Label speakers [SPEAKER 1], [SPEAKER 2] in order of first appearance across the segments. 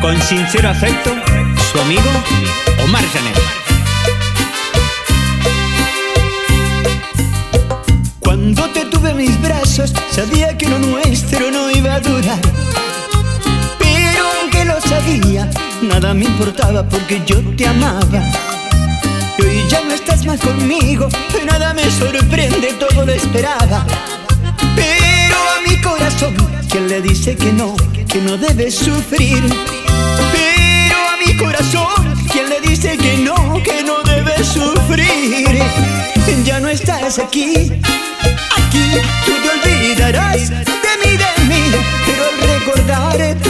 [SPEAKER 1] Con sincero afecto, su amigo Omar Janet.
[SPEAKER 2] Cuando te tuve en mis brazos, sabía que lo nuestro no iba a durar. Pero aunque lo sabía, nada me importaba porque yo te amaba. Y hoy ya no estás más conmigo, nada me sorprende, todo lo esperaba. Le dice que no, que no debe sufrir. Pero a mi corazón, quien le dice que no, que no debe sufrir. Ya no estás aquí, aquí tú te olvidarás de mí, de mí. Pero al recordar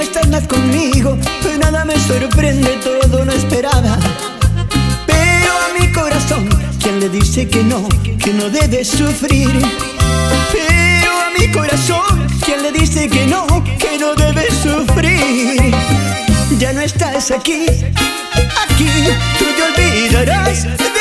[SPEAKER 2] estás más conmigo, nada me sorprende, todo no esperaba. Pero a mi corazón, quien le dice que no, que no debe sufrir. Pero a mi corazón, quien le dice que no, que no debe sufrir. Ya no estás aquí, aquí, tú te olvidarás de